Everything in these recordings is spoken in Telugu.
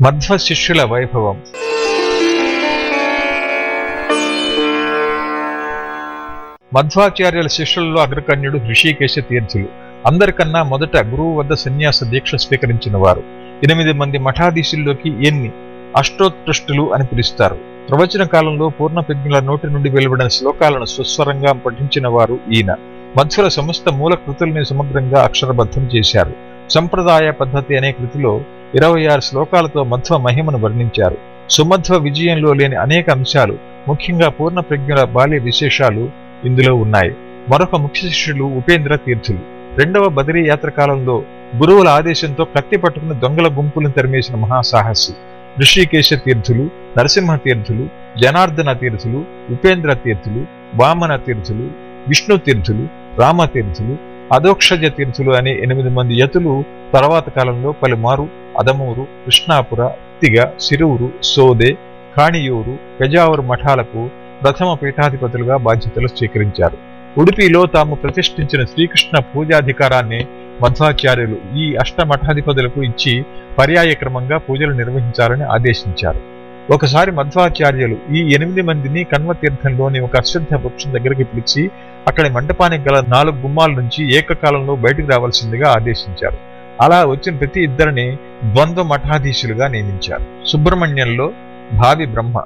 మధ్వ శిష్యుల వైభవం. మధ్వాచార్యుల శిష్యులలో అగ్రకన్యుడు ఋషికేశ తీర్థులు. అందరికన్నా మొదట గురువు వద్ద సన్యాస దీక్ష స్వీకరించిన వారు. ఎనిమిది మంది మఠాధీశుల్లోకి ఎన్ని అష్టోత్కృష్టులు అని పిలుస్తారు. ప్రవచన కాలంలో పూర్ణపిజ్ఞుల నోటి నుండి వెలువడిన శ్లోకాలను సుస్వరంగా పఠించిన వారు ఈయన. మధ్వల సమస్త మూల కృతుల్ని సమగ్రంగా అక్షరబద్ధం చేశారు. సంప్రదాయ పద్ధతి అనే కృతిలో ఇరవై ఆరు శ్లోకాలతో మధ్వ మహిమను వర్ణించారు. సుమధ్వ విజయంలో లేని అనేక అంశాలు ముఖ్యంగా పూర్ణ ప్రజ్ఞుల బాల్య విశేషాలు ఇందులో ఉన్నాయి. మరొక ముఖ్య శిష్యులు ఉపేంద్ర తీర్థులు. రెండవ బదిరీ యాత్ర కాలంలో గురువుల ఆదేశంతో కత్తి పట్టుకున్న దొంగల గుంపులను తరిమేసిన మహాసాహసి. ఋషికేశ తీర్థులు నరసింహ తీర్థులు జనార్దన తీర్థులు ఉపేంద్ర తీర్థులు వామన తీర్థులు విష్ణు తీర్థులు రామ తీర్థులు అధోక్షజ తీర్థులు అనే ఎనిమిది మంది యతులు తర్వాత కాలంలో పలుమారు అదమూరు కృష్ణాపుర తిగ సిరువురు సోదే కాణియూరు పెజావరు మఠాలకు ప్రథమ పీఠాధిపతులుగా బాధ్యతలు స్వీకరించారు. ఉడిపిలో తాము ప్రతిష్ఠించిన శ్రీకృష్ణ పూజాధికారాన్ని మధ్వాచార్యులు ఈ అష్ట మఠాధిపతులకు ఇచ్చి పర్యాయక్రమంగా పూజలు నిర్వహించాలని ఆదేశించారు. ఒకసారి మధ్వాచార్యులు ఈ ఎనిమిది మందిని కన్వతీర్థంలోని ఒక అశ్వద్ధ వృక్షం దగ్గరికి పిలిచి అక్కడి మంటపానికి గల నాలుగు గుమ్మాల నుంచి ఏకకాలంలో బయటికి రావాల్సిందిగా ఆదేశించారు. అలా వచ్చిన ప్రతి ఇద్దరిని ద్వంద్వ మఠాధీశులుగా నియమించారు. సుబ్రహ్మణ్యంలో భావి బ్రహ్మ.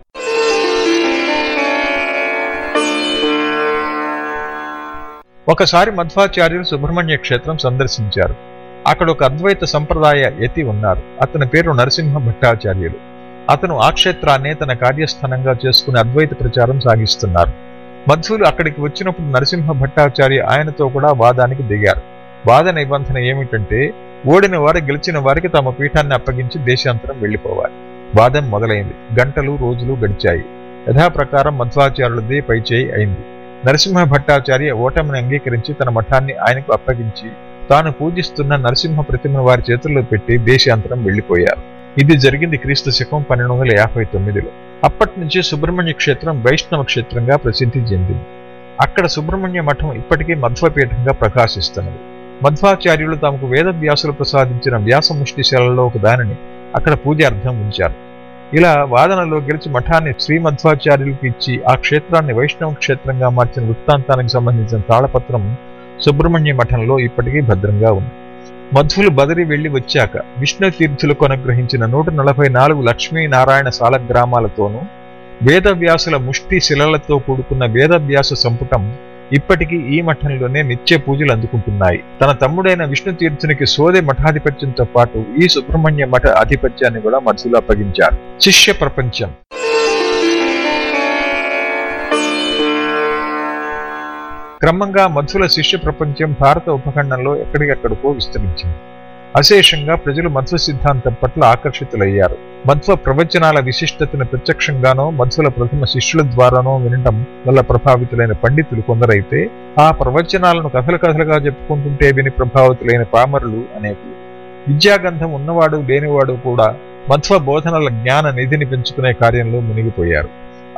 ఒకసారి మధ్వాచార్యులు సుబ్రహ్మణ్య క్షేత్రం సందర్శించారు. అక్కడ ఒక అద్వైత సంప్రదాయ యతి ఉన్నారు. అతని పేరు నరసింహ భట్టాచార్యులు. అతను ఆ క్షేత్రాన్నే తన కార్యస్థానంగా చేసుకుని అద్వైత ప్రచారం సాగిస్తున్నారు. మధ్యులు అక్కడికి వచ్చినప్పుడు నరసింహ భట్టాచార్య ఆయనతో కూడా వాదానికి దిగారు. వాద నిబంధన ఏమిటంటే ఓడిన వారు గెలిచిన వారికి తమ పీఠాన్ని అప్పగించి దేశాంతరం వెళ్ళిపోవాలి వాదం మొదలైంది. గంటలు రోజులు గడిచాయి. యథాప్రకారం మధ్వాచార్యులదే పైచేయి అయింది. నరసింహ భట్టాచార్య ఓటమిని అంగీకరించి తన మఠాన్ని ఆయనకు అప్పగించి తాను పూజిస్తున్న నరసింహ ప్రతిమను వారి చేతుల్లో పెట్టి దేశాంతరం వెళ్ళిపోయారు ఇది జరిగింది క్రీస్తు శకం పన్నెండు వందల యాభై తొమ్మిదిలో. అప్పటి నుంచి సుబ్రహ్మణ్య క్షేత్రం వైష్ణవ క్షేత్రంగా ప్రసిద్ధి చెందింది. అక్కడ సుబ్రహ్మణ్య మఠం ఇప్పటికీ మధ్వపీఠంగా ప్రకాశిస్తున్నది. మధ్వాచార్యులు తమకు వేద వ్యాసులు ప్రసాదించిన వ్యాసముష్టిశాలలో ఒక దానిని అక్కడ పూజార్థం ఉంచారు. ఇలా వాదనలో గెలిచి మఠాన్ని శ్రీ మధ్వాచార్యులకు ఇచ్చి ఆ క్షేత్రాన్ని వైష్ణవ క్షేత్రంగా మార్చిన వృత్తాంతానికి సంబంధించిన తాళపత్రం సుబ్రహ్మణ్య మఠంలో ఇప్పటికీ భద్రంగా ఉంది. మధ్వులు బదిరి వెళ్ళి వచ్చాక విష్ణు తీర్థులకు అనుగ్రహించిన నూట నలభై నాలుగు లక్ష్మీనారాయణ సాల గ్రామాలతోనూ వేదవ్యాసుల ముష్టి శిలలతో కూడుకున్న వేదవ్యాస సంపుటం ఇప్పటికీ ఈ మఠంలోనే నిత్య పూజలు అందుకుంటున్నాయి. తన తమ్ముడైన విష్ణు తీర్థునికి సోదె మఠాధిపత్యంతో పాటు ఈ సుబ్రహ్మణ్య మఠ ఆధిపత్యాన్ని కూడా మధ్యలో అప్పగించారు. శిష్య ప్రపంచం. క్రమంగా మధుల శిష్య ప్రపంచం భారత ఉపఖండంలో ఎక్కడికెక్కడికో విస్తరించింది. అశేషంగా ప్రజలు మధ్వ సిద్ధాంతం పట్ల ఆకర్షితులయ్యారు. మధ్వ ప్రవచనాల విశిష్టతను ప్రత్యక్షంగానో మధ్వల ప్రథమ శిష్యుల ద్వారానో వినటం వల్ల ప్రభావితులైన పండితులు కొందరైతే ఆ ప్రవచనాలను కథలు కథలుగా చెప్పుకుంటుంటే విని ప్రభావితులైన పామరులు అనేకులు. విద్యాగంధం ఉన్నవాడు లేనివాడు కూడా మధ్వ బోధనల జ్ఞాన నిధిని పెంచుకునే కార్యంలో మునిగిపోయారు.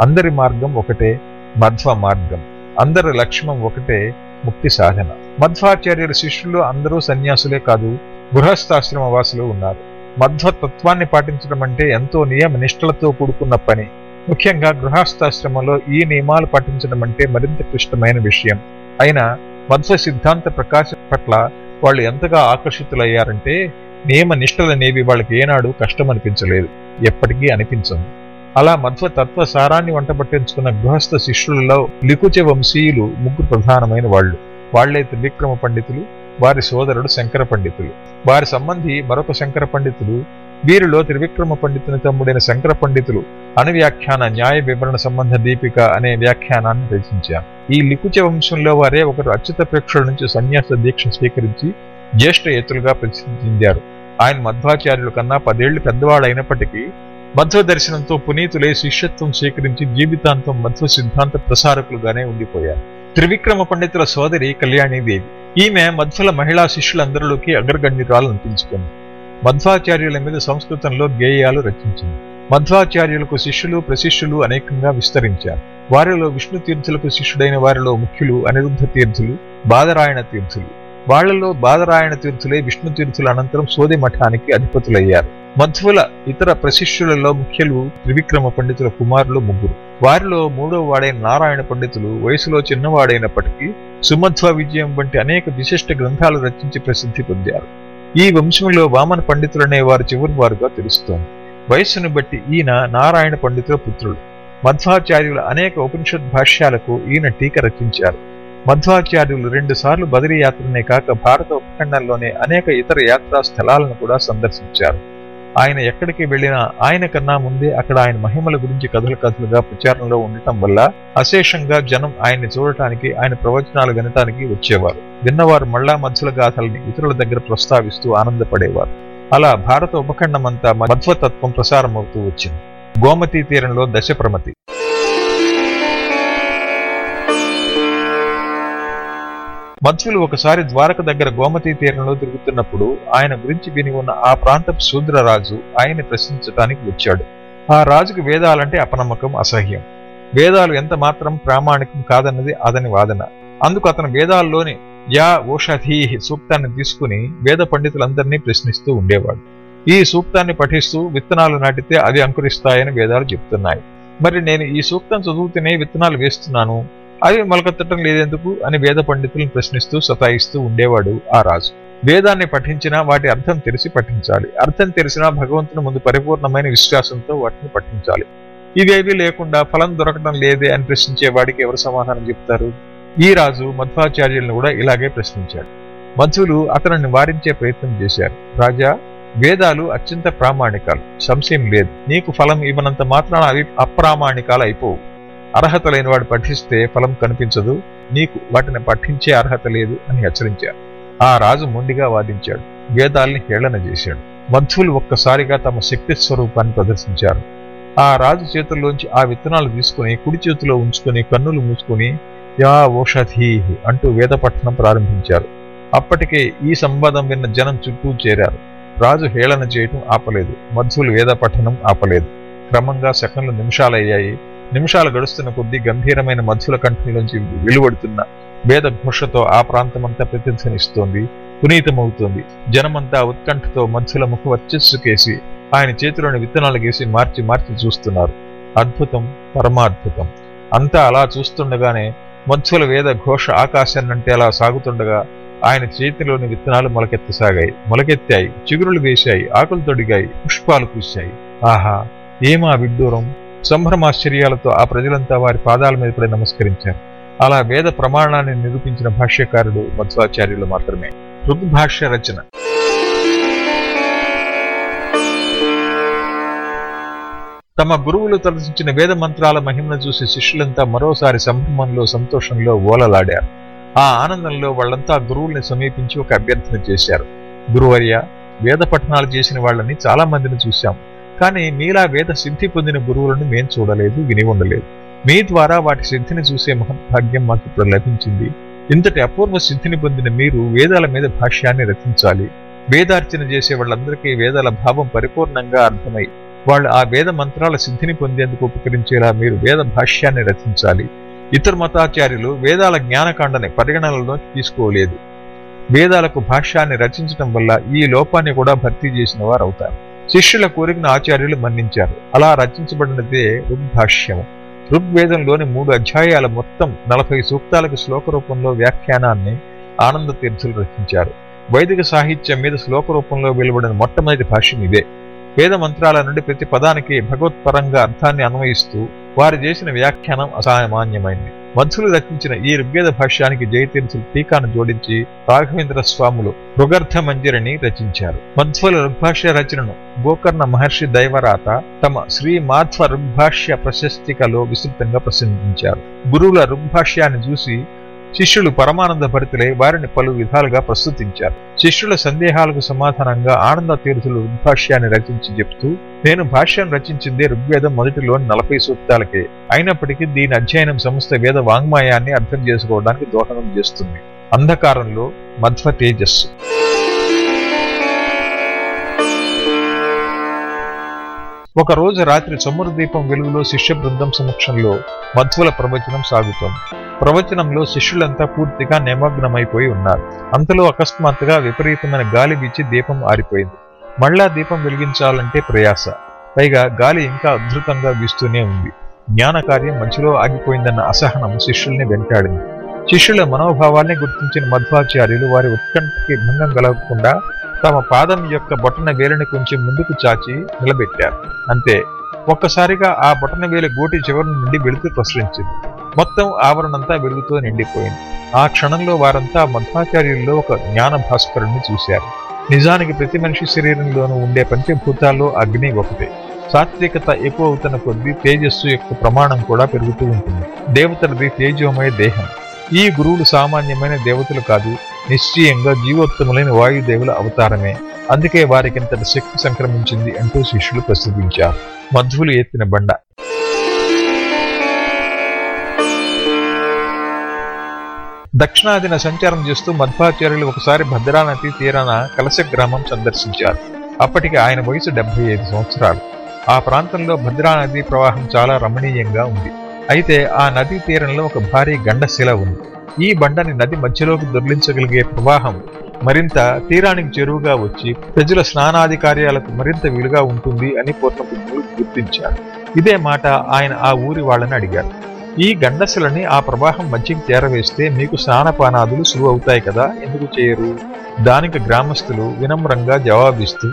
అందరి మార్గం ఒకటే మధ్వ మార్గం. అందరి లక్ష్యం ఒకటే ముక్తి సాధన. మధ్వాచార్యుల శిష్యులు అందరూ సన్యాసులే కాదు గృహస్థాశ్రమ వాసులు ఉన్నారు. మధ్వ తత్వాన్ని పాటించడం అంటే ఎంతో నియమ నిష్ఠలతో కూడుకున్న పని. ముఖ్యంగా గృహస్థాశ్రమంలో ఈ నియమాలు పాటించడం అంటే మరింత క్లిష్టమైన విషయం. అయినా మధ్వ సిద్ధాంత ప్రకాశం పట్ల వాళ్ళు ఎంతగా ఆకర్షితులయ్యారంటే నియమ నిష్ఠలనేవి వాళ్ళకి ఏనాడు కష్టం అనిపించలేదు ఎప్పటికీ అనిపించదు అలా మధ్వ తత్వ సారాన్ని వంటబట్టించుకున్న గృహస్థ శిష్యులలో లికుచ వంశీయులు ముగ్గురు ప్రధానమైన వాళ్ళు. వాళ్ళే త్రివిక్రమ పండితులు వారి సోదరుడు శంకర పండితులు. వారి సంబంధి మరొక శంకర పండితులు వీరిలో త్రివిక్రమ పండితుని తమ్ముడైన శంకర పండితులు అణువ్యాఖ్యాన న్యాయ వివరణ సంబంధ దీపిక అనే వ్యాఖ్యానాన్ని రచించారు. ఈ లికుచ వంశంలో వారే ఒకరు అచ్యుత ప్రేక్షకుల నుంచి సన్యాస దీక్ష స్వీకరించి జ్యేష్ఠ ఎత్తులుగా ప్రసిద్ధి చెందారు. ఆయన మధ్వాచార్యుల కన్నా పదేళ్ళు పెద్దవాడు అయినప్పటికీ మధ్వ దర్శనంతో పునీతులే శిష్యత్వం స్వీకరించి జీవితాంతం మధ్వ సిద్ధాంత ప్రసారకులుగానే ఉండిపోయారు. త్రివిక్రమ పండితుల సోదరి కళ్యాణీదేవి. ఈమె మధ్వల మహిళా శిష్యులందరిలోకి అగ్రగణ్యురాలు అనిపించుకుంది. మధ్వాచార్యుల మీద సంస్కృతంలో గేయాలు రచించింది. మధ్వాచార్యులకు శిష్యులు ప్రశిష్యులు అనేకంగా విస్తరించారు. వారిలో విష్ణు తీర్థులకు శిష్యుడైన వారిలో ముఖ్యులు అనిరుద్ధ తీర్థులు బాదరాయణ తీర్థులు. వాళ్ళలో బాదరాయణ తీర్థులే విష్ణు తీర్థుల అనంతరం సోది మఠానికి అధిపతులయ్యారు. మధ్వుల ఇతర ప్రశిష్యులలో ముఖ్యులు త్రివిక్రమ పండితుల కుమారులు ముగ్గురు. వారిలో మూడవ వాడైన నారాయణ పండితులు వయసులో చిన్నవాడైనప్పటికీ సుమధ్వ విజయం వంటి అనేక విశిష్ట గ్రంథాలు రచించి ప్రసిద్ధి పొందారు. ఈ వంశంలో వామన పండితులనే వారు చివరి వారుగా తెలుస్తోంది. వయస్సును బట్టి ఈయన నారాయణ పండితుల పుత్రుడు. మధ్వాచార్యుల అనేక ఉపనిషత్ భాష్యాలకు ఈయన టీక రచించారు. మధ్వాచార్యులు రెండు సార్లు బదిరీ యాత్రనే కాక భారత ఉపఖండంలోనే అనేక ఇతర యాత్రా స్థలాలను కూడా సందర్శించారు. ఆయన ఎక్కడికి వెళ్ళినా ఆయన కన్నా ముందే అక్కడ ఆయన మహిమల గురించి కథలు కథలుగా ప్రచారంలో ఉండటం వల్ల అశేషంగా జనం ఆయన్ని చూడటానికి ఆయన ప్రవచనాలు వినటానికి వచ్చేవారు. విన్నవారు మళ్ళా మధ్యల గాథల్ని ఇతరుల దగ్గర ప్రస్తావిస్తూ ఆనందపడేవారు. అలా భారత ఉపఖండమంతా మధ్వతత్వం ప్రసారమవుతూ వచ్చింది. గోమతి తీరంలో దశప్రమతి మంత్రులు ఒకసారి ద్వారక దగ్గర గోమతీ తీరంలో తిరుగుతున్నప్పుడు ఆయన గురించి విని ఉన్న ఆ ప్రాంతపు శూద్రరాజు ఆయన్ని ప్రశ్నించటానికి వచ్చాడు. ఆ రాజుకు వేదాలంటే అపనమ్మకం అసహ్యం. వేదాలు ఎంత మాత్రం ప్రామాణికం కాదన్నది అతని వాదన. అందుకు అతను వేదాల్లోని యా ఓషధీ సూక్తాన్ని తీసుకుని వేద పండితులందరినీ ప్రశ్నిస్తూ ఉండేవాడు. ఈ సూక్తాన్ని పఠిస్తూ విత్తనాలు నాటితే అవి అంకురిస్తాయని వేదాలు చెప్తున్నాయి. మరి నేను ఈ సూక్తం చదువుతూనే విత్తనాలు వేస్తున్నాను? అవి మొలకెత్తటం లేదెందుకు అని వేద పండితులను ప్రశ్నిస్తూ సతాయిస్తూ ఉండేవాడు ఆ రాజు. వేదాన్ని పఠించినా వాటి అర్థం తెలిసి పఠించాలి. అర్థం తెలిసినా భగవంతుని ముందు పరిపూర్ణమైన విశ్వాసంతో వాటిని పఠించాలి. ఇవేవి లేకుండా ఫలం దొరకడం లేదే అని ప్రశ్నించే వాడికి ఎవరు సమాధానం చెప్తారు? ఈ రాజు మధ్వాచార్యులను కూడా ఇలాగే ప్రశ్నించాడు. మధ్యులు అతనిని వారించే ప్రయత్నం చేశారు. రాజా వేదాలు అత్యంత ప్రామాణికాలు. సంశయం లేదు. నీకు ఫలం ఇవ్వనంత మాత్రాన అవి అప్రామాణికాలు అయిపోవు అర్హత లేనివాడు పఠిస్తే ఫలం కనిపించదు నీకు వాటిని పఠించే అర్హత లేదు అని హెచ్చరించారు ఆ రాజు మొండిగా వాదించాడు వేదాల్ని హేళన చేశాడు. మధ్వులు ఒక్కసారిగా తమ శక్తి స్వరూపాన్ని ప్రదర్శించారు. ఆ రాజు చేతుల్లోంచి ఆ విత్తనాలు తీసుకుని కుడి చేతిలో ఉంచుకుని కన్నులు మూసుకుని యా ఓషధీ అంటూ వేద పఠనం ప్రారంభించారు. అప్పటికే ఈ సంవాదం విన్న జనం చుట్టూ చేరారు. రాజు హేళన చేయటం ఆపలేదు మధ్యులు వేద పఠనం ఆపలేదు. క్రమంగా సెకండ్లు నిమిషాలయ్యాయి. నిమిషాలు గడుస్తున్న కొద్దీ గంభీరమైన మధ్యుల కంఠంలోంచి వెలువడుతున్న వేద ఘోషతో ఆ ప్రాంతమంతా ప్రతిధ్వనిస్తోంది పునీతమవుతోంది. జనమంతా ఉత్కంఠతో మధ్యుల ముఖ వర్చస్సుకేసి ఆయన చేతిలోని విత్తనాలు గీసి మార్చి మార్చి చూస్తున్నారు. అద్భుతం పరమాద్భుతం. అంతా అలా చూస్తుండగానే మధ్యుల వేద ఘోష ఆకాశాన్నంటే అలా సాగుతుండగా ఆయన చేతిలోని విత్తనాలు మొలకెత్తసాగాయి. మొలకెత్తాయి చిగురులు వేశాయి ఆకులు తొడిగాయి పుష్పాలు పూశాయి. ఆహా ఏమా విడ్డూరం? సంభ్రమాశ్చర్యాలతో ఆ ప్రజలంతా వారి పాదాల మీద పడి నమస్కరించారు. అలా వేద ప్రమాణాన్ని నిరూపించిన భాష్యకారుడు మధ్వాచార్యులు మాత్రమే. ఋగ్భాష్య రచన. తమ గురువులు తలసించిన వేద మంత్రాల మహిమను చూసి శిష్యులంతా మరోసారి సంభ్రమంలో సంతోషంలో ఓలలాడారు. ఆ ఆనందంలో వాళ్ళంతా గురువుల్ని సమీపించి ఒక అభ్యర్థన చేశారు. గురువర్య వేద పఠనాలు చేసిన వాళ్ళని చాలా మందిని చూశాం. కానీ మీలా వేద సిద్ధి పొందిన గురువులను మేం చూడలేదు విని ఉండలేదు. మీ ద్వారా వాటి సిద్ధిని చూసే మహద్భాగ్యం మాకు ఇప్పుడు లభించింది ఇంతటి అపూర్వ సిద్ధిని పొందిన మీరు వేదాల మీద భాష్యాన్ని రచించాలి. వేదార్చన చేసే వాళ్ళందరికీ వేదాల భావం పరిపూర్ణంగా అర్థమై వాళ్ళు ఆ వేద మంత్రాల సిద్ధిని పొందేందుకు ఉపకరించేలా మీరు వేద భాష్యాన్ని రచించాలి. ఇతర మతాచార్యులు వేదాల జ్ఞానకాండని పరిగణనలో తీసుకోలేదు. వేదాలకు భాష్యాన్ని రచించడం వల్ల ఈ లోపాన్ని కూడా భర్తీ చేసిన వారు అవుతారు శిష్యుల కోరికను ఆచార్యులు మన్నించారు. అలా రచించబడినదే ఋగ్భాష్యము. ఋగ్వేదంలోని మూడు అధ్యాయాల మొత్తం నలభై సూక్తాలకు శ్లోక రూపంలో వ్యాఖ్యానాన్ని ఆనంద తీర్థులు రచించారు. వైదిక సాహిత్యం మీద శ్లోక రూపంలో వెలువడిన మొట్టమొదటి భాష్యం ఇదే. వేద మంత్రాల నుండి ప్రతి పదానికి భగవత్పరంగా అర్థాన్ని అన్వయిస్తూ వారు చేసిన వ్యాఖ్యానం అసామాన్యమైంది. మధ్యులు రచించిన ఈ ఋగ్వేద భాష్యానికి జయతీర్థులు టీకాను జోడించి రాఘవేంద్ర స్వాములు రుగర్థ మంజరిని రచించారు. మధ్వల ఋగ్భాష్య రచనను గోకర్ణ మహర్షి దైవరాత తమ శ్రీ మాధ్వ ఋగ్భాష్య ప్రశస్తికలో విస్తృతంగా ప్రసంగించారు. గురువుల ఋగ్భాష్యాన్ని చూసి శిష్యులు పరమానంద భరితులై వారిని పలు విధాలుగా ప్రస్తుతించారు. శిష్యుల సందేహాలకు సమాధానంగా ఆనంద తీర్థులు ఋగ్భాష్యాన్ని రచించి చెప్తూ నేను భాష్యం రచించింది ఋగ్వేదం మొదటిలోని నలభై సూక్తాలకే. అయినప్పటికీ దీని అధ్యయనం సంస్థ వేద వాంగ్మయాన్ని అర్థం చేసుకోవడానికి దోహదం చేస్తుంది. అంధకారంలో మధ్వ తేజస్సు. ఒక రోజు రాత్రి చమురు దీపం వెలుగులో శిష్య బృందం సమక్షంలో మధ్వల ప్రవచనం సాగుతోంది. ప్రవచనంలో శిష్యులంతా పూర్తిగా నిమగ్నమైపోయి ఉన్నారు. అంతలో అకస్మాత్తుగా విపరీతమైన గాలి వీచి దీపం ఆరిపోయింది. మళ్ళా దీపం వెలిగించాలంటే ప్రయాస. పైగా గాలి ఇంకా అద్భుతంగా వీస్తూనే ఉంది. జ్ఞాన కార్యం మధ్యలో ఆగిపోయిందన్న అసహనం శిష్యుల్ని వెంటాడింది. శిష్యుల మనోభావాల్ని గుర్తించిన మధ్వాచార్యులు వారి ఉత్కంఠకి భంగం కలగకుండా తమ పాదం యొక్క బొటన వేలిని కొంచెం ముందుకు చాచి నిలబెట్టారు. అంతే. ఒక్కసారిగా ఆ బొటన వేలి గోటి చివరి నుండి వెలుగు ప్రసరించింది. మొత్తం ఆవరణంతా వెలుగుతో నిండిపోయింది. ఆ క్షణంలో వారంతా మధ్వాచార్యుల్లో ఒక జ్ఞాన భాస్కరుణ్ణి చూశారు. నిజానికి ప్రతి మనిషి శరీరంలోనూ ఉండే పంచభూతాల్లో అగ్ని ఒకటే. సాత్వికత ఎక్కువ అవుతున్న కొద్దీ తేజస్సు యొక్క ప్రమాణం కూడా పెరుగుతూ ఉంటుంది. దేవతలది తేజోమయ దేహం. ఈ గురువులు సామాన్యమైన దేవతలు కాదు నిశ్చయంగా జీవోత్తములైన వాయుదేవుల అవతారమే. అందుకే వారికింతటి శక్తి సంక్రమించింది అంటూ శిష్యులు ప్రసిద్ధించారు. మధ్వులు ఎత్తిన బండ. దక్షిణాదిన సంచారం చేస్తూ మధ్వాచార్యులు ఒకసారి భద్రానది తీరాన కలశ గ్రామం సందర్శించారు. అప్పటికి ఆయన వయసు డెబ్బై ఐదు సంవత్సరాలు. ఆ ప్రాంతంలో భద్రానది ప్రవాహం చాలా రమణీయంగా ఉంది. అయితే ఆ నదీ తీరంలో ఒక భారీ గండశిల ఉంది. ఈ బండని నది మధ్యలోకి దొర్లించగలిగే ప్రవాహం మరింత తీరానికి చెరువుగా వచ్చి ప్రజల స్నానాది కార్యాలకు మరింత వీలుగా ఉంటుంది అని పూర్ణపుణ్యులు గుర్తించారు. ఇదే మాట ఆయన ఆ ఊరి వాళ్ళని అడిగారు. ఈ గండశలని ఆ ప్రవాహం మధ్యకి చేరవేస్తే మీకు స్నానపానాదులు సులువు అవుతాయి కదా? ఎందుకు చేయరు? దానికి గ్రామస్తులు వినమ్రంగా జవాబిస్తూ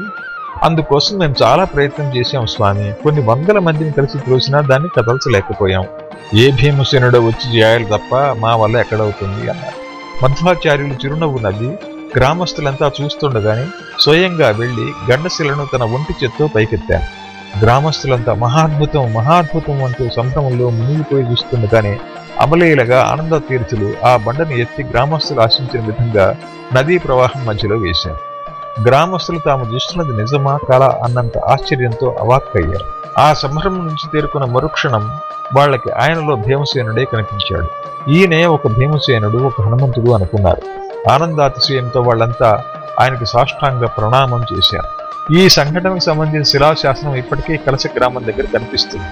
అందుకోసం మేము చాలా ప్రయత్నం చేశాం స్వామి. కొన్ని వందల మందిని కలిసి త్రోసినా దాన్ని కదల్చలేకపోయాం ఏ భీమసేనుడో వచ్చి చేయాలి తప్ప మా వల్ల ఎక్కడవుతుంది అన్నారు. మధ్వాచార్యులు చిరునవ్వు నవ్వి గ్రామస్తులంతా చూస్తుండగానే స్వయంగా వెళ్ళి గండశిలను తన ఒంటి చేత్తో పైకెత్తారు. గ్రామస్తులంతా మహాద్భుతం మహాద్భుతం అంటూ సంభ్రమంలో మునిగిపోయి చూస్తుండగానే అమలేలగా ఆనంద తీర్చులు ఆ బండను ఎత్తి గ్రామస్తులు ఆశించిన విధంగా నదీ ప్రవాహం మధ్యలో వేశారు. గ్రామస్తులు తాము చూస్తున్నది నిజమా కళ అన్నంత ఆశ్చర్యంతో అవాక్కయ్యారు. ఆ సంభ్రమం నుంచి తేరుకున్న మరుక్షణం వాళ్ళకి ఆయనలో భీమసేనుడే కనిపించాడు. ఈయనే ఒక భీమసేనుడు ఒక హనుమంతుడు అనుకున్నారు. ఆనందాతిశయంతో వాళ్ళంతా ఆయనకి సాష్టాంగ ప్రణామం చేశారు. ఈ సంఘటనకు సంబంధించిన శిలాశాసనం ఇప్పటికీ కలశ గ్రామం దగ్గర కనిపిస్తుంది.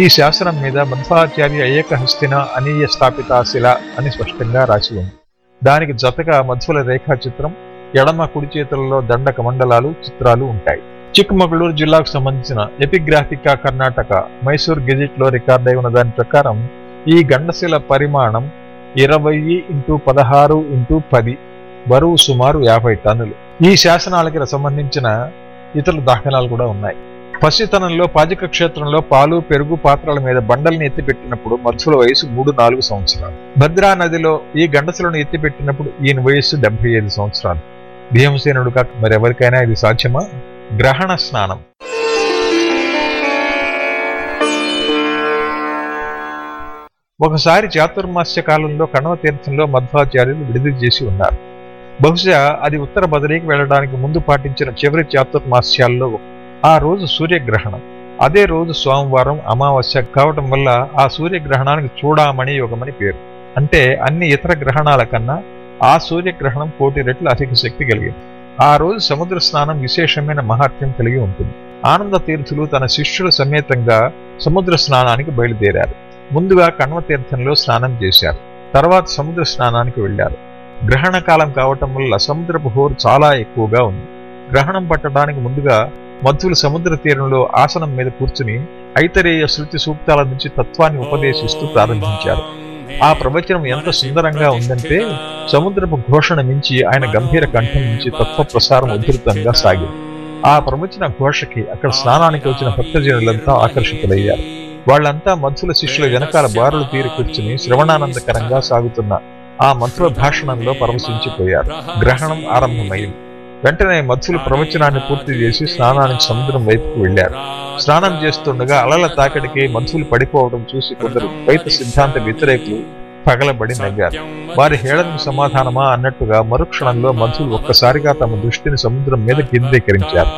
ఈ శాసనం మీద మధ్వాచార్య ఏకహస్తిన అనీయ స్థాపిత శిల అని స్పష్టంగా రాసి ఉంది. దానికి జతగా మధ్వల రేఖా చిత్రం ఎడమ కుడి చేతులలో దండక మండలాలు చిత్రాలు ఉంటాయి. చిక్కమగళూరు జిల్లాకు సంబంధించిన ఎపిగ్రాఫికా కర్ణాటక మైసూర్ గెజిట్లో రికార్డ్ అయి ఉన్న దాని ప్రకారం ఈ గండశిల పరిమాణం ఇరవై ఇంటూ పదహారు ఇంటూ పది బరువు సుమారు యాభై టన్నులు. ఈ శాసనాలకి సంబంధించిన ఇతర దాఖలాలు కూడా ఉన్నాయి. పసితనంలో పాజక క్షేత్రంలో పాలు పెరుగు పాత్రల మీద బండల్ని ఎత్తిపెట్టినప్పుడు మత్స్సుల వయసు మూడు నాలుగు సంవత్సరాలు. భద్రా నదిలో ఈ గండసులను ఎత్తిపెట్టినప్పుడు ఈయన వయస్సు డెబ్బై ఐదు సంవత్సరాలు. భీమసేనుడు కాక మరెవరికైనా ఇది సాధ్యమా? గ్రహణ స్నానం. ఒకసారి చాతుర్మాస్య కాలంలో కణవ తీర్థంలో మధ్వాచార్యులు విడుదల చేసి ఉన్నారు. బహుశా అది ఉత్తర బదిలీకి వెళ్ళడానికి ముందు పాటించిన చివరి చాతుర్మాస్యాల్లో ఆ రోజు సూర్యగ్రహణం. అదే రోజు సోమవారం అమావాస్య కావటం వల్ల ఆ సూర్యగ్రహణానికి చూడామణి యోగమని పేరు. అంటే అన్ని ఇతర గ్రహణాల కన్నా ఆ సూర్యగ్రహణం కోటి రెట్లు అధిక శక్తి కలిగింది. ఆ రోజు సముద్ర స్నానం విశేషమైన మహత్యం కలిగి ఉంటుంది. ఆనంద తీర్థులు తన శిష్యుల సమేతంగా సముద్ర స్నానానికి బయలుదేరారు. ముందుగా కణ్వ తీర్థంలో స్నానం చేశారు. తర్వాత సముద్ర స్నానానికి వెళ్ళారు గ్రహణ కాలం కావటం వల్ల సముద్రపు హోరు చాలా ఎక్కువగా ఉంది. గ్రహణం పట్టడానికి ముందుగా మధ్యులు సముద్ర తీరంలో ఆసనం మీద కూర్చుని ఐతరేయ శృతి సూక్తాల నుంచి తత్వాన్ని ఉపదేశిస్తూ ప్రారంభించారు. ఆ ప్రవచనం ఎంత సుందరంగా ఉందంటే సముద్రపు ఘోషణ మించి ఆయన గంభీర కంఠం నుంచి తత్వ ప్రసారం ఉధృతంగా సాగింది. ఆ ప్రవచన ఘోషకి అక్కడ స్నానానికి వచ్చిన భక్తజనులంతా ఆకర్షితులయ్యారు. వాళ్ళంతా మధ్యుల శిష్యుల వెనకాల బారులు తీరి కూర్చుని శ్రవణానందకరంగా సాగుతున్న ఆ మంత్ర భాషణంలో గ్రహణం ఆరంభమైంది. వెంటనే మత్స్యులు ప్రవచనాన్ని పూర్తి చేసి స్నానానికి సముద్రం వైపుకు వెళ్ళారు స్నానం చేస్తుండగా అలల తాకిడికి మనుషులు పడిపోవడం చూసి కొందరు ద్వైత సిద్ధాంత వ్యతిరేకులు పగలబడి నవ్వారు. వారి హేళనకు సమాధానమా? అన్నట్టుగా మరుక్షణంలో మనుషులు ఒక్కసారిగా తమ దృష్టిని సముద్రం మీద కేంద్రీకరించారు.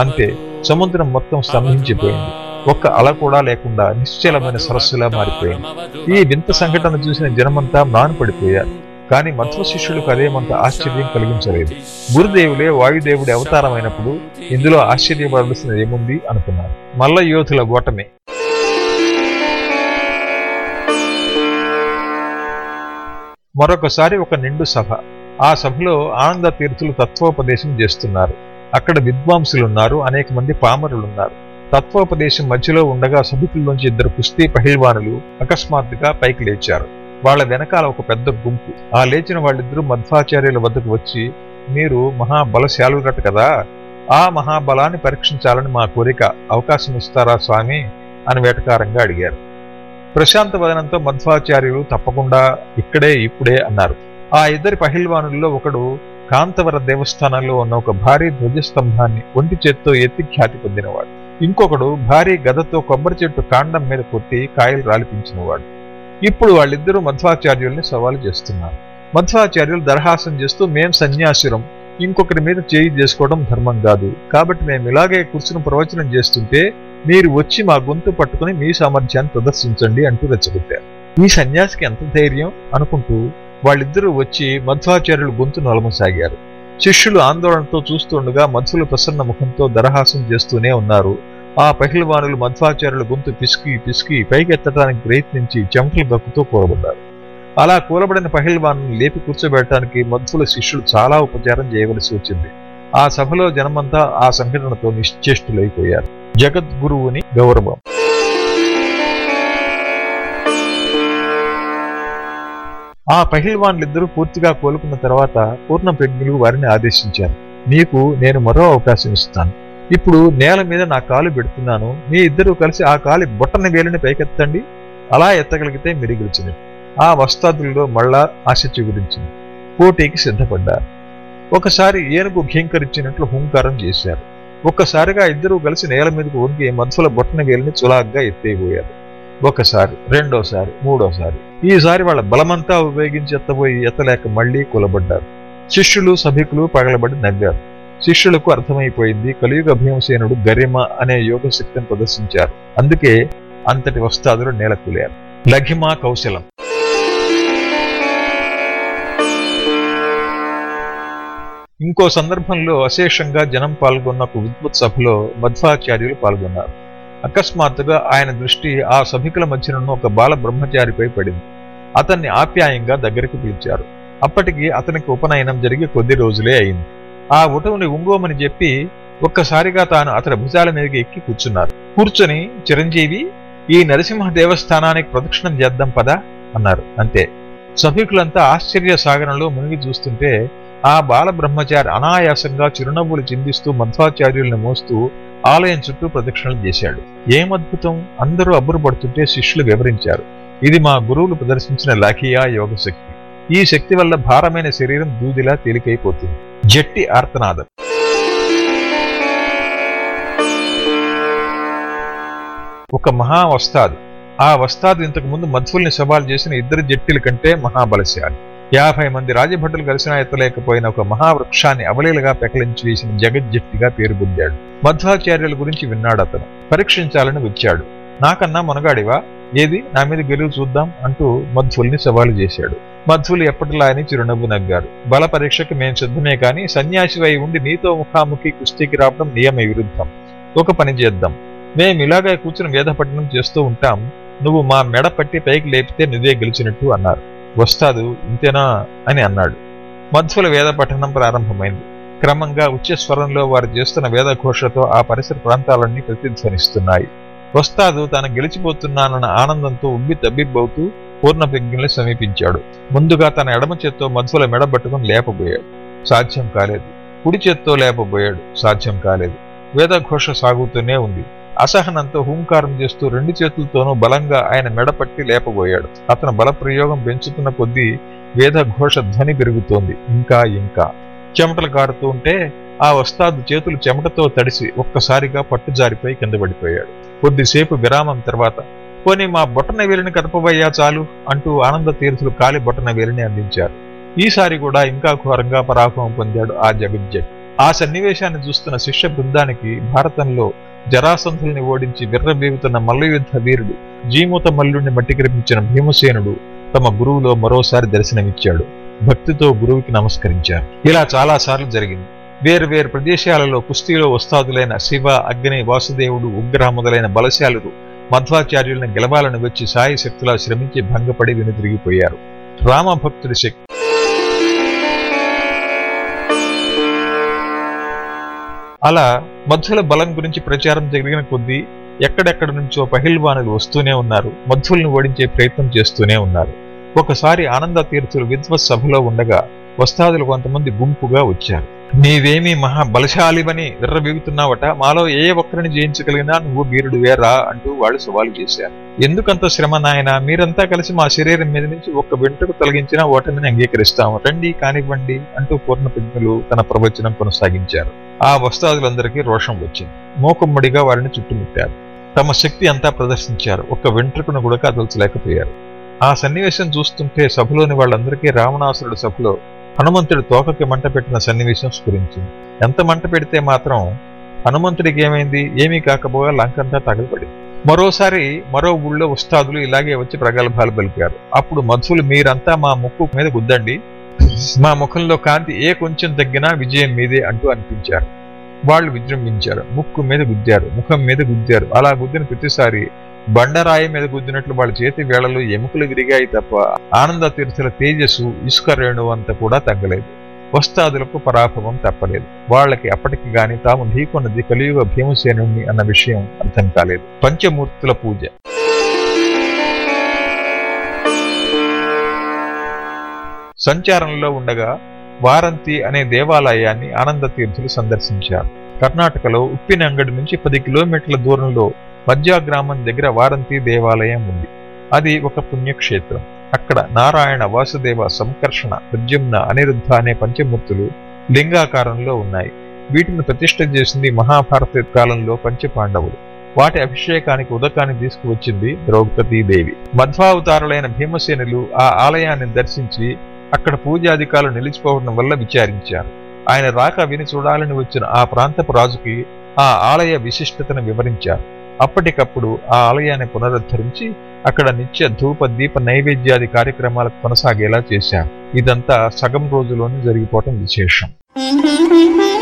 అంతే సముద్రం మొత్తం స్తంభించిపోయింది. ఒక్క అల కూడా లేకుండా నిశ్చలమైన సరస్సులా మారిపోయింది ఈ వింత సంఘటన చూసిన జనమంతా మ్రానుపడిపోయారు కానీ మధ్వ శిష్యులకు అదేమంత ఆశ్చర్యం కలిగించలేదు. గురుదేవులే వాయుదేవుడి అవతారమైనప్పుడు ఇందులో ఆశ్చర్యపడాల్సినది ఏముంది అనుకున్నారు. మల్ల యోధుల ఓటమి. మరొకసారి ఒక నిండు సభ. ఆ సభలో ఆనంద తీర్థులు తత్వోపదేశం చేస్తున్నారు. అక్కడ విద్వాంసులున్నారు అనేక మంది పామరులున్నారు. తత్వోపదేశం మధ్యలో ఉండగా సభికుల్లోంచి ఇద్దరు కుస్తీ పహిల్వానులు అకస్మాత్తుగా పైకి లేచారు. వాళ్ళ వెనకాల ఒక పెద్ద గుంపు. ఆ లేచిన వాళ్ళిద్దరూ మధ్వాచార్యుల వద్దకు వచ్చి మీరు మహాబలశాలురట కదా ఆ మహాబలాన్ని పరీక్షించాలని మా కోరిక అవకాశం ఇస్తారా స్వామి? అని వేటకారంగా అడిగారు. ప్రశాంత వదనంతో మధ్వాచార్యులు తప్పకుండా ఇక్కడే ఇప్పుడే అన్నారు. ఆ ఇద్దరి పహిల్వానుల్లో ఒకడు కాంతవర దేవస్థానంలో ఉన్న ఒక భారీ ధ్వజస్తంభాన్ని ఒంటి చేత్తో ఎత్తి ఖ్యాతి పొందినవాడు. ఇంకొకడు భారీ గదతో కొబ్బరి చెట్టు కాండం మీద కొట్టి కాయలు రాలిపించినవాడు. ఇప్పుడు వాళ్ళిద్దరూ మధ్వాచార్యుల్ని సవాలు చేస్తున్నారు. మధ్వాచార్యులు దరహాసం చేస్తూ మేం సన్యాసురం. ఇంకొకరి మీద చేయి చేసుకోవడం ధర్మం కాదు. కాబట్టి మేము ఇలాగే కూర్చుని ప్రవచనం చేస్తుంటే మీరు వచ్చి మా గొంతు పట్టుకుని మీ సామర్థ్యాన్ని ప్రదర్శించండి అంటూ రెచ్చగొట్టారు. ఈ సన్యాసికి ఎంత ధైర్యం? అనుకుంటూ వాళ్ళిద్దరూ వచ్చి మధ్వాచార్యులు గొంతు నలమసాగారు. శిష్యులు ఆందోళనతో చూస్తుండగా మధ్యులు ప్రసన్న ముఖంతో దరహాసం చేస్తూనే ఉన్నారు. ఆ పహిల్వానులు మధ్వాచార్యుల గొంతు పిసికి పిసికి పైకెత్తడానికి ప్రయత్నించి చెమటలు గక్కుతూ కూలబడ్డారు అలా కూలబడిన పహిల్వాను లేపి కూర్చోబెట్టడానికి మధ్యుల శిష్యులు చాలా ఉపచారం చేయవలసి వచ్చింది. ఆ సభలో జనమంతా ఆ సంఘటనతో నిశ్చేష్టులైపోయారు. జగద్గురువుని గౌరవం. ఆ పహిల్వాన్లిద్దరూ పూర్తిగా కోలుకున్న తర్వాత పూర్ణ ప్రజ్ఞులు వారిని ఆదేశించారు. నీకు నేను మరో అవకాశం ఇస్తాను. ఇప్పుడు నేల మీద నా కాలు పెడుతున్నాను. మీ ఇద్దరూ కలిసి ఆ కాలి బొట్టన వేలిని పైకెత్తండి. అలా ఎత్తగలిగితే మీరు గెలిచినట్టు ఆ వస్తాదుల్లో మళ్ళా ఆశ చిగురించింది పోటీకి సిద్ధపడ్డారు. ఒకసారి ఏనుగు ఘీంకరించినట్లు హుంకారం చేశారు. ఒక్కసారిగా ఇద్దరూ కలిసి నేల మీదకు వంగి మధ్యలో బొట్టన వేలిని చులాగ్గా ఎత్తేయబోయారు. ఒకసారి రెండోసారి మూడోసారి. ఈసారి వాళ్ళ బలమంతా ఉపయోగించి ఎత్తబోయి ఎత్తలేక మళ్ళీ కులబడ్డారు. శిష్యులు సభికులు పగలబడి నవ్వారు. శిష్యులకు అర్థమైపోయింది కలియుగ భీమసేనుడు గరిమ అనే యోగ శక్తిని ప్రదర్శించారు. అందుకే అంతటి వస్తాదులు నేలకూలారు. లఘిమా కౌశలం. ఇంకో సందర్భంలో అశేషంగా జనం పాల్గొన్న ఒక విద్వత్ సభలో మధ్వాచార్యులు పాల్గొన్నారు. అకస్మాత్తుగా ఆయన దృష్టి ఆ సభికుల మధ్యనున్న ఒక బాల బ్రహ్మచారిపై పడింది. అతన్ని ఆప్యాయంగా దగ్గరికి పిలిచారు. అప్పటికి అతనికి ఉపనయనం జరిగి కొద్ది రోజులే అయింది. ఆ ఉటవుని ఉంగోమని చెప్పి ఒక్కసారిగా తాను అతని భుజాల మీదకి ఎక్కి కూర్చున్నారు. కూర్చొని చిరంజీవి ఈ నరసింహ దేవస్థానానికి ప్రదక్షిణం చేద్దాం పదా అన్నారు. అంతే. సభికులంతా ఆశ్చర్య సాగరంలో మునిగి చూస్తుంటే ఆ బాల బ్రహ్మచారి అనాయాసంగా చిరునవ్వులు చిందిస్తూ మధ్వాచార్యుల్ని మోస్తూ ఆలయం చుట్టూ ప్రదక్షిణలు చేశాడు. ఏమద్భుతం! అందరూ అబ్బురపడుతుంటే శిష్యులు వివరించారు. ఇది మా గురువులు ప్రదర్శించిన లాఖియా యోగ శక్తి. ఈ శక్తి వల్ల భారమైన శరీరం దూదిలా తేలికైపోతుంది. జట్టి ఆర్తనాదం. ఒక మహా వస్తాదు. ఆ వస్తాదు ఇంతకు ముందు మధ్వుల్ని సవాల్ చేసిన ఇద్దరు జట్టిల కంటే మహాబలశాలి. యాభై మంది రాజభటులు కలిసినా ఎత్తలేకపోయిన ఒక మహావృక్షాన్ని అవలీలగా పెకలించి వేసిన జగజ్జట్టిగా పేరు పొందాడు. మధ్వాచార్యుల గురించి విన్నాడు అతను. పరీక్షించాలని వచ్చాడు. నాకన్నా మునగాడివా? ఏది? నా మీద గెలువు చూద్దాం అంటూ మధ్వుల్ని సవాలు చేశాడు. మధ్వులు ఎప్పటిలా అని చిరునవ్వు నగ్గారు బల పరీక్షకు మేం సిద్ధమే కాని సన్యాసివై ఉండి నీతో ముఖాముఖి కుస్తీకి రావడం నియమ విరుద్ధం. ఒక పని చేద్దాం. మేం ఇలాగే కూర్చుని వేదపట్టణం చేస్తూ ఉంటాం. నువ్వు మా మెడ పట్టి పైకి లేపితే నువ్వే గెలిచినట్టు అన్నారు. వస్తాదు ఇంతేనా అని అన్నాడు. మధ్వల వేద పఠనం ప్రారంభమైంది. క్రమంగా ఉచ్చస్వరంలో వారు చేస్తున్న వేదఘోషతో ఆ పరిసర ప్రాంతాలన్నీ ప్రతిధ్వనిస్తున్నాయి. వస్తాదు తాను గెలిచిపోతున్నానన్న ఆనందంతో ఉబ్బి తబ్బిబ్బవుతూ పూర్ణప్రజ్ఞల్ని సమీపించాడు. ముందుగా తన ఎడమ చేత్తో మధ్వుల మెడబట్టుకుని లేపబోయాడు. సాధ్యం కాలేదు. కుడి చేత్తో లేపబోయాడు. సాధ్యం కాలేదు. వేదఘోష సాగుతూనే ఉంది. అసహనంతో హూంకారం చేస్తూ రెండు చేతులతోనూ బలంగా ఆయన మెడపట్టి లేపబోయాడు. అతను బలప్రయోగం పెంచుతున్న కొద్దీ వేదఘోష ధ్వని పెరుగుతోంది. ఇంకా ఇంకా. చెమటలు కారుతూ ఉంటే ఆ వస్తాదు చేతులు చెమటతో తడిసి ఒక్కసారిగా పట్టుజారిపోయి కింద పడిపోయాడు. కొద్దిసేపు విరామం తర్వాత పోనీ మా బొట్టన వేలిని కదపబయ్యా చాలు అంటూ ఆనంద తీర్థులు కాలి బొట్టన వేలిని అందించారు. ఈసారి కూడా ఇంకా ఘోరంగా పరాభవం పొందాడు ఆ జగజ్జట్. ఆ సన్నివేశాన్ని చూస్తున్న శిష్య బృందానికి భారతంలో జరాసంధుల్ని ఓడించి విర్రబీగుతున్న మల్లయుద్ధ వీరుడు జీమూత మల్లుడిని మట్టికరిపించిన భీమసేనుడు తమ గురువులో మరోసారి దర్శనమిచ్చాడు. భక్తితో గురువుకి నమస్కరించారు. ఇలా చాలా సార్లు జరిగింది. వేరు వేరు ప్రదేశాలలో కుస్తీలో వస్తాదులైన శివ అగ్ని వాసుదేవుడు ఉగ్రహ మొదలైన బలశాలుడు మధ్వాచార్యులను గెలవాలని వచ్చి సాయి శక్తులా శ్రమించి భంగపడి వెనుతిరిగిపోయారు రామభక్తుడి శక్తి అలా మధ్యల బలం గురించి ప్రచారం జరిగిన కొద్దీ ఎక్కడెక్కడ నుంచో పహిల్వానులు వస్తూనే ఉన్నారు మధ్యులను ఓడించే ప్రయత్నం చేస్తూనే ఉన్నారు. ఒకసారి ఆనంద తీర్థులు విద్వత్ సభలో ఉండగా వస్తాదులు కొంతమంది గుంపుగా వచ్చారు. నీవేమి మహా బలశాలివని విర్రబీగుతున్నావట మాలో ఏ ఒక్కరిని జయించగలిగినా నువ్వు వీరుడు వేరా అంటూ వాళ్ళు సవాలు చేశారు. ఎందుకంత శ్రమ నాయన? మీరంతా కలిసి మా శరీరం మీద నుంచి ఒక్క వెంట్రుకు తొలగించిన ఓటమిని అంగీకరిస్తాము. రండి కానివ్వండి అంటూ పూర్ణప్రజ్ఞులు తన ప్రవచనం కొనసాగించారు. ఆ వస్తాదులందరికీ రోషం వచ్చింది. మోకుమ్మడిగా వారిని చుట్టుముట్టారు. తమ శక్తి అంతా ప్రదర్శించారు. ఒక్క వెంట్రుకను కూడా కదల్చలేకపోయారు. ఆ సన్నివేశం చూస్తుంటే సభలోని వాళ్ళందరికీ రావణాసురుడు సభలో హనుమంతుడి తోకకి మంట పెట్టిన సన్నివేశం స్ఫురించింది. ఎంత మంట పెడితే మాత్రం హనుమంతుడికి ఏమైంది? ఏమీ కాకపోగా లంకంతా తగలపడింది మరోసారి మరో ఊళ్ళో ఉస్తాదులు ఇలాగే వచ్చి ప్రగల్భాలు పలికారు. అప్పుడు మధులు మీరంతా మా ముక్కు మీద గుద్దండి. మా ముఖంలో కాంతి ఏ కొంచెం తగ్గినా విజయం మీదే అంటూ అనిపించారు. వాళ్ళు విజృంభించారు. ముక్కు మీద గుద్దారు. ముఖం మీద గుద్దారు. అలా గుద్దిన ప్రతిసారి బండరాయి మీద గుద్దినట్లు వాళ్ళ చేతి వేళలు ఎముకలు విరిగాయి తప్ప ఆనంద తీర్చల తేజస్సు ఇసుక రేణు అంత కూడా తగ్గలేదు. వస్తాదులకు పరాభవం తప్పలేదు. వాళ్ళకి అప్పటికి గాని తాము ఢీకొన్నది కలియుగ భీమసేనుణ్ణి అన్న విషయం అర్థం కాలేదు. పంచమూర్తుల పూజ. సంచారంలో ఉండగా వారంతి అనే దేవాలయాన్ని ఆనంద తీర్థులు సందర్శించారు. కర్ణాటకలో ఉప్పినంగడి నుంచి పది కిలోమీటర్ల దూరంలో మధ్య గ్రామం దగ్గర వారంతి దేవాలయం ఉంది. అది ఒక పుణ్యక్షేత్రం. అక్కడ నారాయణ వాసుదేవ సంకర్షణ ప్రద్యుమ్న అనిరుద్ధ అనే పంచమూర్తులు లింగాకారంలో ఉన్నాయి. వీటిని ప్రతిష్ట చేసింది మహాభారత కాలంలో పంచపాండవులు వాటి అభిషేకానికి ఉదకాన్ని తీసుకువచ్చింది ద్రౌపదీదేవి మధ్వావతారులైన భీమసేనులు ఆ ఆలయాన్ని దర్శించి అక్కడ పూజాధికారులు నిలిచిపోవడం వల్ల విచారించారు. ఆయన రాక విని చూడాలని వచ్చిన ఆ ప్రాంతపు రాజుకి ఆ ఆలయ విశిష్టతను వివరించారు. అప్పటికప్పుడు ఆ ఆలయాన్ని పునరుద్ధరించి అక్కడ నిత్య ధూప దీప నైవేద్యాది కార్యక్రమాలకు కొనసాగేలా చేశారు. ఇదంతా సగం రోజులోనే జరిగిపోవటం విశేషం. Mm-hmm.